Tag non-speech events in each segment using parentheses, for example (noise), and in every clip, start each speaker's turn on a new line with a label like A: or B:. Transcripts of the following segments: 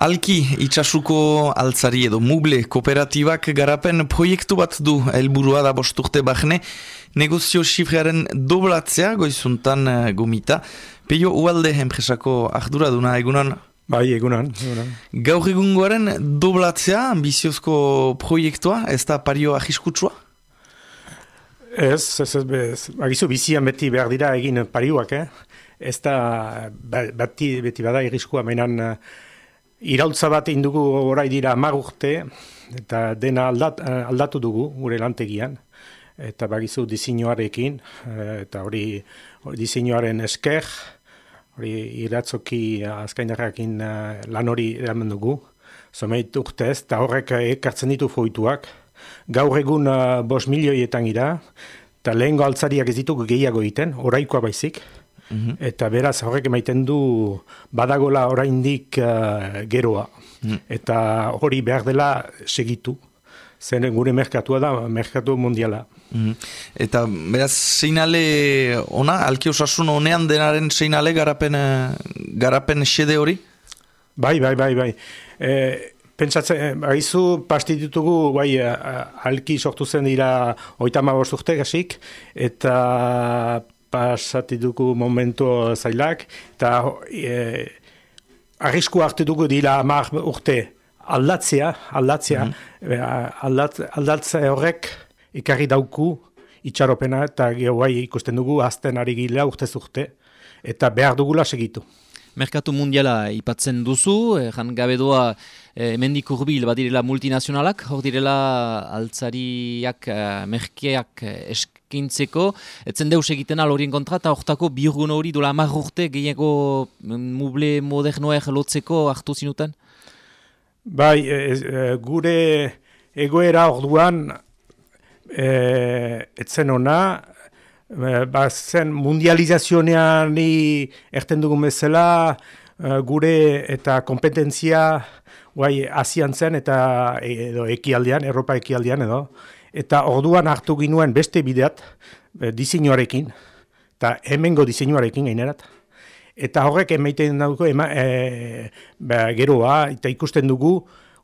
A: Alki itxasuko altzari edo muble kooperatibak garapen proiektu bat du helburua da bosturte bahne negozio xifrearen doblatzea goizuntan uh, gomita. Peio ualde enpresako ardura duna egunan?
B: Bai, egunan. egunan.
A: Gaur egungoaren doblatzea ambiziozko proiektua, ez da pario ahiskutsua?
B: Ez, ez, ez, ez, agizu bizian beti behar dira egin parioak, eh? Ez da, ba, beti, beti bada irriskua, mainan... Uh, Irautza bat indugu orai dira magurte, eta dena aldat, aldatu dugu gure lantegian, eta bagizu diseinuarekin, eta hori, diseinuaren esker, hori iratzoki azkainarrakin eh, lan hori eramen dugu, zomeit urtez, eta horrek ekartzen ditu foituak, gaur egun uh, bos milioietan gira, eta lehengo altzariak ez ditugu gehiago egiten, oraikoa baizik, Mhm. Eta beraz horrek emaiten du badagola oraindik uh, geroa. Mhm. Eta hori behar dela segitu. Zen gure merkatua da, merkatu mundiala.
A: Mm Eta beraz seinale ona, alki osasun honean denaren seinale garapen, eh, garapen xede hori?
B: Bai, bai, bai, bai. E, pentsatzen, baizu pastitutugu, bai, alki sortu zen dira oitama urte gasik, eta pasati dugu momentu zailak, eta e, arrisku hartu dugu dira amar urte aldatzea, aldatzea, mm -hmm. aldatzea horrek ikarri dauku itxaropena, eta gehoai ikusten dugu azten ari gila urte eta behar dugula segitu.
C: Merkatu mundiala ipatzen duzu, eh, jan gabe doa eh, emendik urbil badirela multinazionalak, hor direla altzariak, eh, merkeak eskintzeko, etzen deus egiten al horien kontra, eta hortako biurgun hori dola amar urte gehiago mm, muble modernoa lotzeko hartu zinuten?
B: Bai, e, gure egoera orduan e, etzen ona, ba, zen mundializazionean erten dugun bezala, eh, gure eta kompetentzia guai asian zen eta edo ekialdean, Europa ekialdean edo, eta orduan hartu ginuen beste bideat e, diseinuarekin, eta hemengo diseinuarekin gainerat. Eta horrek emaiten dugu, ema, ba, geroa, eta ikusten dugu,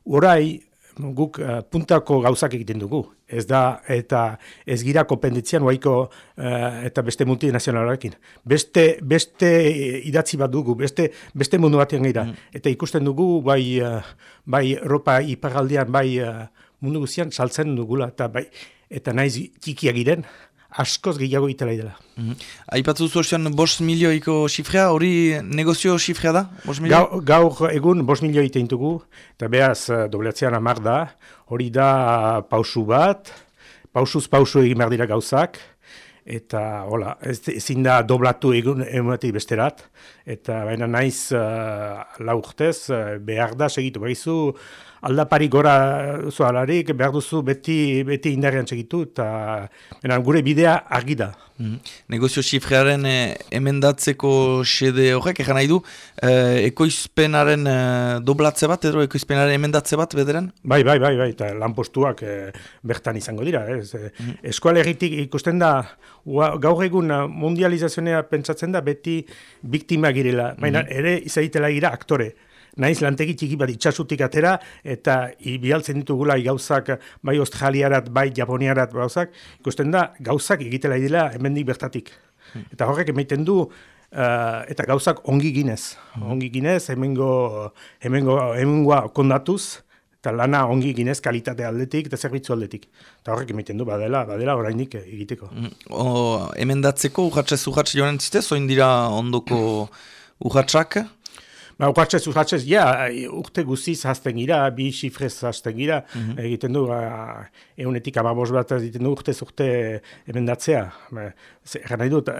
B: orai guk uh, puntako gauzak egiten dugu. Ez da, eta ez gira kompenditzian waiko uh, eta beste multinazionalarekin. Beste, beste idatzi bat dugu, beste, beste mundu batean gira. Mm. Eta ikusten dugu, bai, uh, bai Europa iparaldean, bai uh, mundu guztian saltzen dugula, eta bai, eta naiz txikiak giren, askoz gehiago itela idela.
A: Mm -hmm. Aipatzu zuetan bos milioiko xifrea, hori negozio xifrea da?
B: Gaur, gaur egun bos milio iteintugu, eta behaz eh, dobletzean amar da, hori da pausu bat, pausuz pausu egin behar dira gauzak, eta hola, ez, ezin da doblatu egun emunetik besterat, eta baina naiz uh, laurtez uh, behar da segitu, behizu, aldapari gora zualarik, behar duzu beti, beti indarrean txegitu, eta gure bidea argi da.
A: Mm. Negozio xifrearen eh, emendatzeko xede horrek, egan nahi du, eh, ekoizpenaren eh, doblatze bat, edo ekoizpenaren emendatze bat, bederan?
B: Bai, bai, bai, bai, eta lanpostuak eh, bertan izango dira. Ez. Mm. Eskualegitik ikusten da, gaur egun mundializazionea pentsatzen da, beti biktima girela, baina mm. ere izaitela gira aktore naiz lantegi txiki bat itxasutik atera, eta bialtzen ditugula gauzak bai australiarat, bai japoniarat gauzak, ikusten da gauzak egitela idela hemendik bertatik. Hmm. Eta horrek emaiten du, uh, eta gauzak ongi ginez. Hmm. Ongi ginez, hemengo, hemengo, hemengoa kondatuz, eta lana ongi ginez kalitate aldetik eta zerbitzu aldetik. Eta horrek emaiten du, badela, badela orainik egiteko.
A: Mm. O, emendatzeko, urratxez, urratxez joan entzite, zoin dira ondoko urratxak?
B: Ba, ukatzez, ukatzez, ja, urte guziz hazten gira, bi xifrez hazten gira, mhm. egiten du, egunetik amabos bat egiten du urte urte emendatzea. Ba, Egan nahi dut,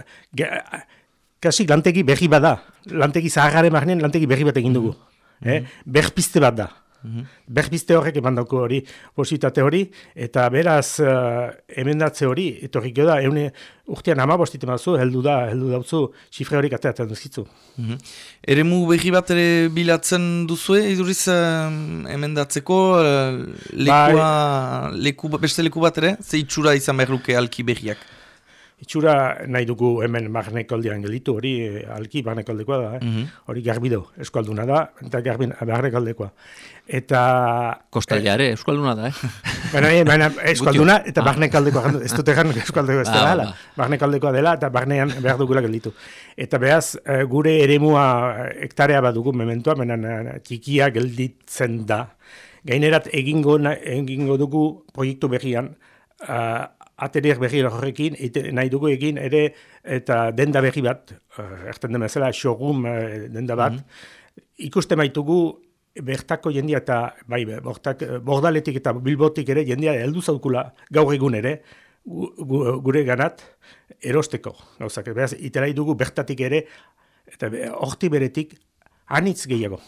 B: kasi lantegi berri bada, lantegi zaharren marnen lantegi berri bat egin dugu. Mm -hmm. eh? Berpiste bat da. Mm -hmm. horrek eman dauko hori, positate hori, eta beraz uh, emendatze hori, etorrik da, eune urtean ama bostite mazu, heldu da, heldu dautzu, xifre horik ateatzen duzitzu.
A: Mm -hmm. Ere mu bat ere bilatzen duzue, iduriz uh, emendatzeko, uh, lekua, bai. leku, beste leku bat ere, ze itxura izan behar luke alki behiak?
B: itxura nahi dugu hemen magnekoldean gelitu, hori alki magnekoldekoa da, eh?
A: Mhm.
B: hori garbido, eskualduna da, eta garbi magnekoldekoa. Eta...
C: Kostaldea ere, euskalduna da, eh? (laughs)
B: Baina, eh, baina eskualduna eta
C: Ah.
B: barnekaldekoa, jandu, ez dute jan eskualdeko ez (laughs)
C: Ah,
B: dela,
C: ba.
B: barnekaldekoa dela eta barnean behar dugula gelditu. Eta behaz, eh, gure eremua eh, hektarea badugu mementoa, baina eh, txikia gelditzen da. Gainerat egingo, egingo dugu proiektu berrian, uh, atelier berri horrekin, nahi dugu egin ere, eta denda berri bat, uh, erten den bezala, showroom eh, denda bat, ikusten baitugu bertako jendia eta bai, bortak, bordaletik eta bilbotik ere jendia heldu zaukula gaur egun ere gu, gu, gure ganat erosteko. Gauzak, beraz, iterai dugu bertatik ere eta horti beretik anitz gehiago.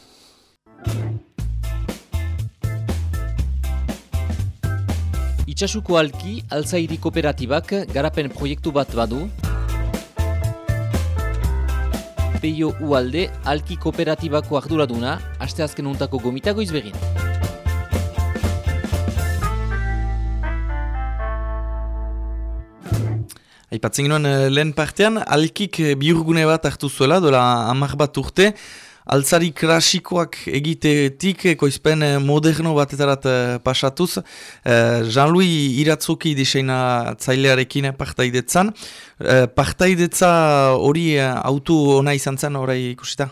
C: Itxasuko alki, altzairi kooperatibak garapen proiektu bat badu. Peio Ualde, alki kooperatibako arduraduna, asteazken untako gomitago izbegin.
A: Aipatzen ginoen eh, lehen partean, alkik eh, bihurgune bat hartu zuela, dola hamar bat urte, altzari klasikoak egitetik, ekoizpen eh, moderno batetarat pasatuz, eh, Jean-Louis Iratzuki diseina zailearekin partaidetzan. Eh, Partaidetza hori autu ona izan zen orai ikusita?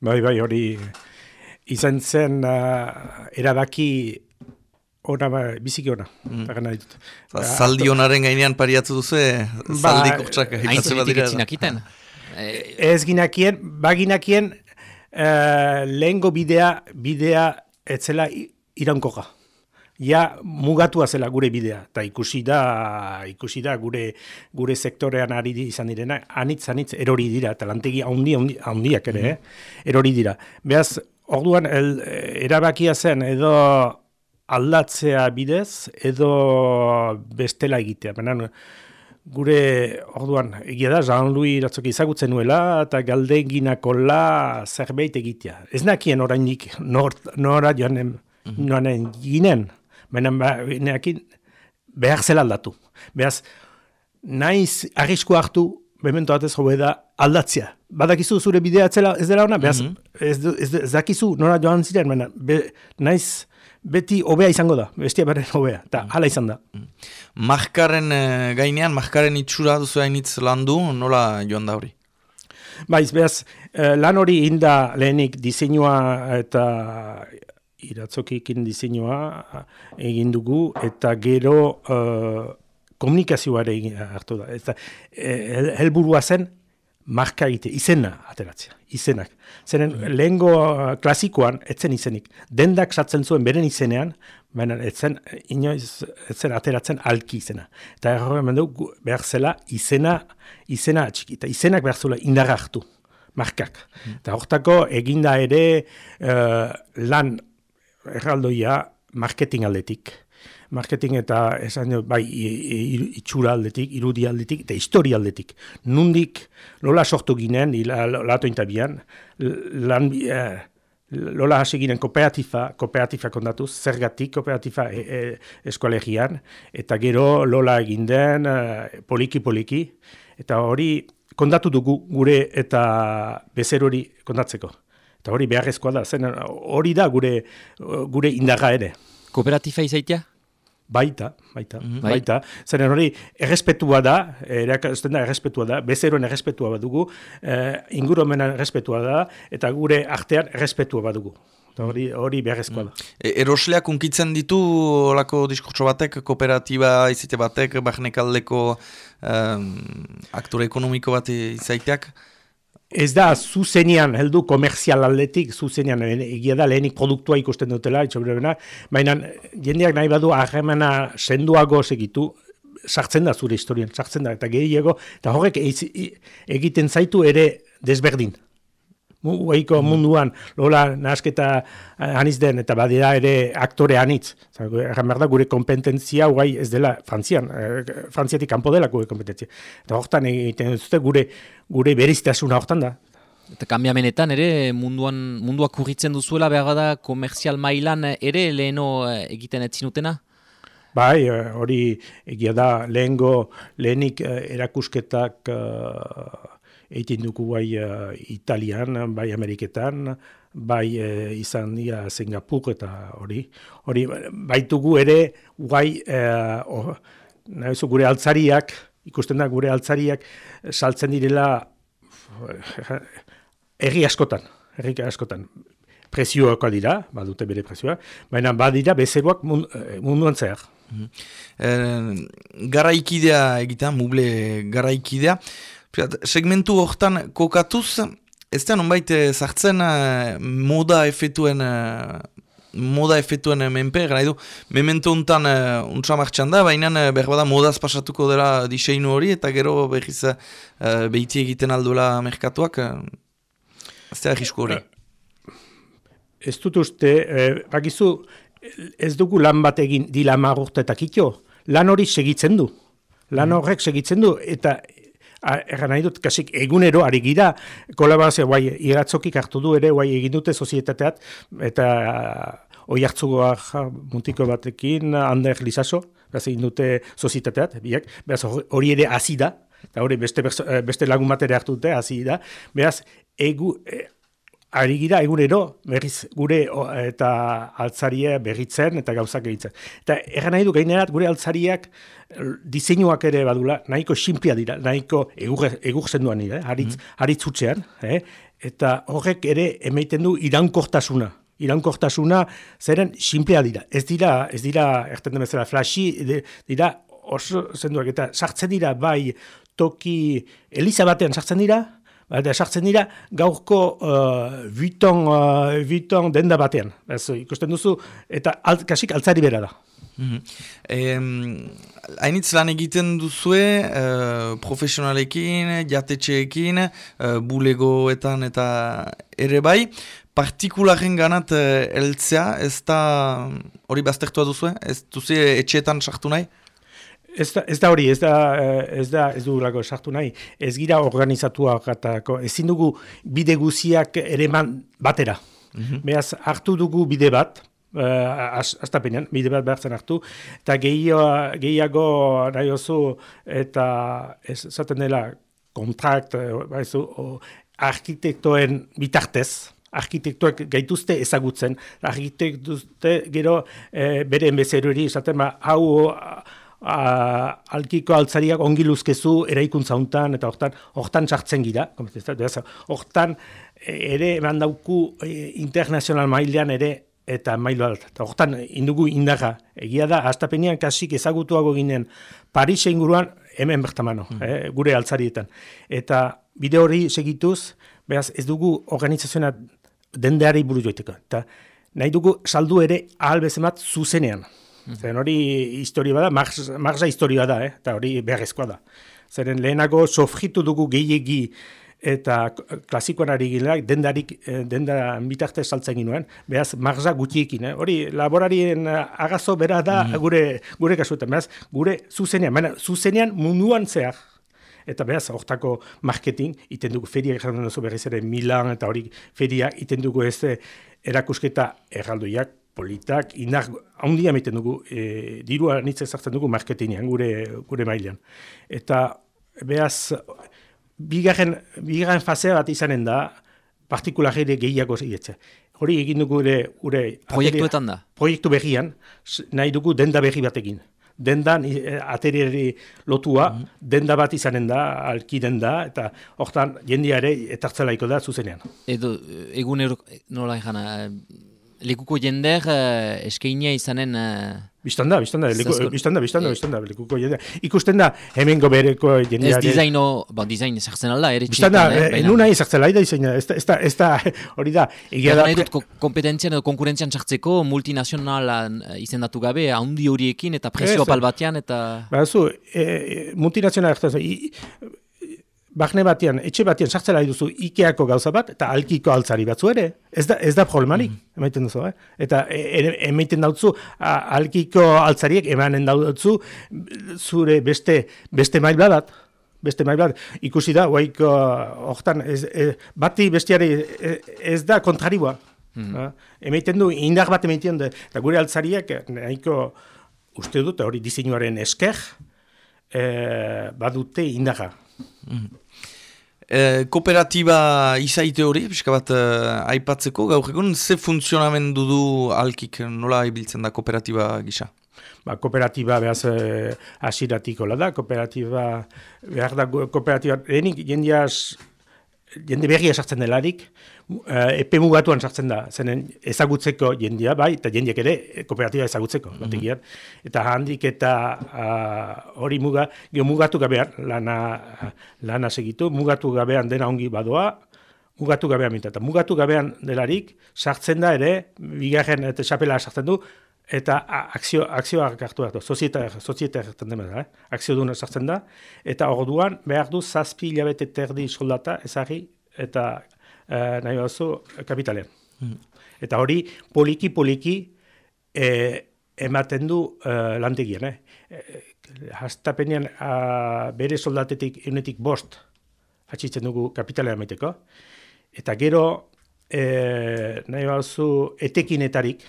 B: Bai, bai, hori izan zen uh, erabaki ona, ba, biziki ona. Mm.
A: Za- Zaldi honaren gainean pariatu duzu, eh,
B: Ba,
A: zaldi kurtsak
C: Hain
A: badira.
C: etzinakiten. (laughs)
B: Ez ginakien, baginakien uh, lehengo bidea, bidea etzela iraunkoga. Ja mugatua zela gure bidea, eta ikusi da, ikusi da gure, gure sektorean ari izan direna, anitz, anitz, erori dira, eta lantegi haundi, haundi, haundiak ere, eh? erori dira. Beaz, orduan, el, erabakia zen, edo aldatzea bidez, edo bestela egitea. Baina, gure, orduan, egia da, Jean-Louis iratzoki izagutzen nuela, eta galdeginakola zerbait egitea. Ez nakien orainik nor, nora joanen, joanen ginen, baina ba, neakin behar zela aldatu. Beraz, naiz arrisku hartu, memento batez hobe da aldatzea. Badakizu zure bidea etzela ez dela ona, beraz, ez, du- ez, ez dakizu nora joan ziren, baina be, naiz beti hobea izango da, bestia beren hobea, eta hala izan da.
A: Markaren eh, gainean, markaren itxura duzu hainitz landu, nola joan da hori?
B: Baiz, beraz, eh, lan hori inda lehenik diseinua eta iratzokikin diseinua egin dugu, eta gero eh, komunikazioa ere egin hartu da. Eta eh, hel- helburua zen marka egite, izena ateratzea, izenak. Zeren lehengo eh, klasikoan, etzen izenik, dendak sartzen zuen beren izenean, baina etzen, inoiz, etzen ateratzen alki izena. Eta erroen du, behar zela izena, izena txiki, eta izenak behar zuela indar hartu, markak. Eta hortako eginda ere eh, lan erraldoia marketing aldetik. Marketing eta esan dut, bai itxura aldetik, irudi aldetik eta historia aldetik. Nundik lola sortu ginen, lato intabian, lan, eh, lola hasi ginen kooperatifa, kooperatifa kondatuz, zergatik kooperatifa e, e, eskolegian, eta gero lola egin den, eh, poliki-poliki, eta hori kondatu dugu gure eta bezer hori kondatzeko. Eta hori beharrezkoa da, zen hori da gure, gure indarra ere.
C: Kooperatifa izaitia?
B: Baita, baita,
C: Bai.
B: baita. Zeren hori errespetua da, erakasten da errespetua da, bezeroen errespetua badugu, eh, ingurumena errespetua da, eta gure artean errespetua badugu. Eta hori, hori beharrezkoa da.
A: E, erosleak unkitzen ditu olako diskurtso batek, kooperatiba izite batek, barnekaldeko um, aktore ekonomiko bat izaiteak?
B: Ez da zuzenean heldu komerzial aldetik, zuzenean eh, egia da lehenik produktua ikusten dutela, itxobrena, baina jendeak nahi badu harremana senduago segitu, sartzen da zure historian, sartzen da, eta gehiago, eta horrek egiten zaitu ere desberdin. Guaiko munduan, lola nasketa aniz den, eta badira ere aktore anitz. Erran behar da, gure kompetentzia guai ez dela Frantzian, eh, Frantziatik kanpo dela gure kompetentzia. Eta hortan egiten dute gure, gure beriztasuna hortan da.
C: Eta kanbiamenetan ere munduan munduak kurritzen duzuela behar da komerzial mailan ere leheno eh, egiten ez zinutena?
B: Bai, eh, hori egia da, lehengo, lehenik erakusketak egiten dugu bai Italian, bai Ameriketan, bai izan dira Singapur eta hori. Hori baitugu ere, guai, oh, gure altzariak, ikusten da gure altzariak saltzen direla erri askotan, erri askotan. Prezioak dira, badute bere prezioa, baina badira bezeroak eh, munduan zehar.
A: -hmm. garaikidea egitean, muble garaikidea, segmentu hortan kokatuz, ez da nonbait zartzen eh, moda efetuen moda efetuen menpe, gara edo, memento untan uh, untsa martxan da, baina uh, behar modaz pasatuko dela diseinu hori, eta gero behiz uh, behiti egiten aldula merkatuak, uh, ez da hori.
B: Ez dut uste, bakizu, ez dugu lan bat egin dila marurtetak ito, lan hori segitzen du. Lan mm. horrek segitzen du, eta Erran nahi dut, kasik egunero ari gira, kolaborazio, guai, iratzokik hartu du ere, guai, egin dute sozietateat, eta oi hartzugoa muntiko batekin, Ander Lizaso, beraz egin dute sozietateat, biak, beraz hori ere hasi da, eta hori beste, beste lagun bat ere hartu dute, hasi da, beraz, egu, e, ari gira egunero berriz gure eta altzaria berritzen eta gauzak egitzen. Eta erran nahi du gainerat gure altzariak diseinuak ere badula, nahiko simpia dira, nahiko egur, egur zenduan dira, eh? haritz, mm. haritz eh? eta horrek ere emaiten du irankortasuna. Irankortasuna zeren simplea dira. Ez dira, ez dira, erten demezera, flashi, dira oso zenduak, eta sartzen dira bai toki eliza batean sartzen dira, Eta sartzen dira gaurko uh, uh, denda batean. Ez, ikusten duzu, eta alt, kasik altzari bera da.
A: Mm Hainitz lan egiten duzue, uh, profesionalekin, jatetxeekin, uh, bulegoetan eta ere bai, partikularen ganat uh, eltzea, ez da hori baztertua duzue? Ez duzu etxeetan sartu nahi?
B: Ez da, ez da hori, ez da, eh, ez da, ez dugulako sartu nahi, ez gira organizatua gatako, ezin dugu bide guziak ere batera. Mm Beaz, hartu dugu bide bat, uh, astapenean, bide bat behartzen hartu, eta gehiago, gehiago nahi oso, eta ez zaten dela kontrakt, eh, baizu, arkitektoen bitartez, arkitektuak gaituzte ezagutzen, arkitektuak gero e, bere enbezeruri, esaten ba, hau a, alkiko altzariak ongi luzkezu eraikuntza hontan eta hortan hortan sartzen gira, hortan e, ere eman dauku e, internazional mailean ere eta mailu alt. Eta hortan indugu indaga. Egia da, astapenean kasik ezagutuago ginen Paris inguruan hemen bertamano, mm. eh, gure altzarietan. Eta bide hori segituz, behaz ez dugu organizazioa dendeari buru joiteko. Eta nahi dugu saldu ere ahal bezemat zuzenean. Zeren hori historia bada, marza historia da, eh? eta hori beharrezkoa da. Zeren lehenago sofritu dugu gehiegi eta klasikoan ari gileak dendarik, eh, denda bitarte saltzen ginuen, behaz marza gutiekin. Eh? Hori laborarien agazo bera da mm. gure, gure kasuetan, behaz gure zuzenean, baina zuzenean munduan zehar. Eta behaz, hortako marketing, iten dugu feria duzu berriz ere Milan, eta hori feria iten dugu ez erakusketa erraldoiak, politak, indar handia egiten dugu, e, dirua nitze zartzen dugu marketingean, gure, gure mailean. Eta behaz, bigarren, bigarren fasea bat izanen da, partikularire gehiago zeietze. Hori egin dugu gure... gure
C: Proiektuetan da?
B: Proiektu berrian, nahi dugu denda berri batekin. Dendan aterieri lotua, mm denda bat izanen da, alki denda, eta hortan jendiare etartzelaiko da zuzenean.
C: Edo, egun nola egana, lekuko jender uh, eskeinia izanen... Uh,
B: Bistanda, bistanda, bistanda, bistanda, bistanda, lekuko jender. Ikusten da, hemen gobereko jendeare...
C: Ez dizaino, ba, dizain ezartzen alda, ere
B: Bistanda, eh, nuna ezartzen alda dizaina, ez da, ez da, hori da, egia
C: da... Nahi dut, kompetentzian edo konkurentzian txartzeko multinazionalan izendatu gabe, handi horiekin eta presio apal batean, eta...
B: Ba, zu, e, multinazional, Bahne batean, etxe batean sartzela duzu Ikeako gauza bat, eta alkiko altzari batzu ere. Ez da, ez da problemarik, mm emaiten duzu, eh? Eta e, e, emaiten dautzu, alkiko altzariek emanen dautzu, zure beste, beste mail bat, beste mail bat. Ikusi da, guaiko, hortan, e, bati bestiari ez da kontrariboa. Mm -hmm. Emaiten du, indar bat emaiten du, eta gure altzariak, nahiko, uste dut, hori diseinuaren esker, e, badute indaga.
A: Mm. E, kooperatiba izaite hori, pixka bat aipatzeko, gaur egun, ze funtzionamendu du alkik nola ibiltzen da kooperatiba gisa?
B: Ba, kooperatiba behaz e, asiratiko da, kooperatiba behar da kooperatiba, denik jendiaz jende berria sartzen delarik, uh, epe mugatuan sartzen da, zenen ezagutzeko jendia, bai, eta jendiak ere eh, kooperatiba ezagutzeko, mm -hmm. eta handik eta uh, hori muga, geho mugatu gabean lana, lana segitu, mugatu gabean dena ongi badoa, mugatu gabean minta, eta mugatu gabean delarik, sartzen da ere, bigarren eta xapela sartzen du, eta akzio, akzioak hartu behar du, hartzen dena, eh? akzio duna sartzen da, eta orduan behar du zazpi hilabete terdi soldata ezari eta eh, nahi bazu kapitalean. Hmm. Eta hori poliki-poliki eh, ematen du eh, lantegian. Eh? eh Hastapenean bere soldatetik enetik bost atxitzen dugu kapitalean maiteko. Eta gero eh, nahi bazu etekinetarik,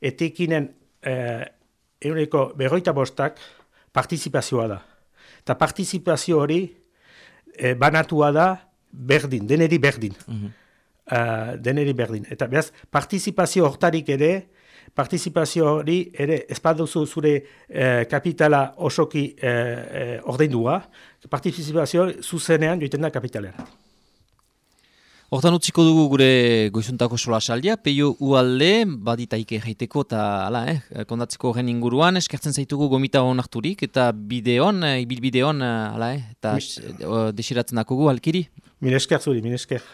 B: etekinen eh, euneko berroita bostak partizipazioa da. Eta partizipazio hori eh, banatua da berdin, deneri berdin. Mm deneri berdin. Eta behaz, partizipazio hortarik ere, partizipazio hori ere espaduzu zure eh, kapitala osoki eh, ordeindua, partizipazio zuzenean joiten da kapitalean.
C: Hortan utziko dugu gure goizuntako sola saldia, peio ualde, baditaike jaiteko eta ala, eh, kondatzeko horren inguruan, eskertzen zaitugu gomita hon harturik, eta bideon, eh, ibil bideon, eh, ala, eh, eta desiratzen dakogu, alkiri?
B: Min esker zuri, min esker,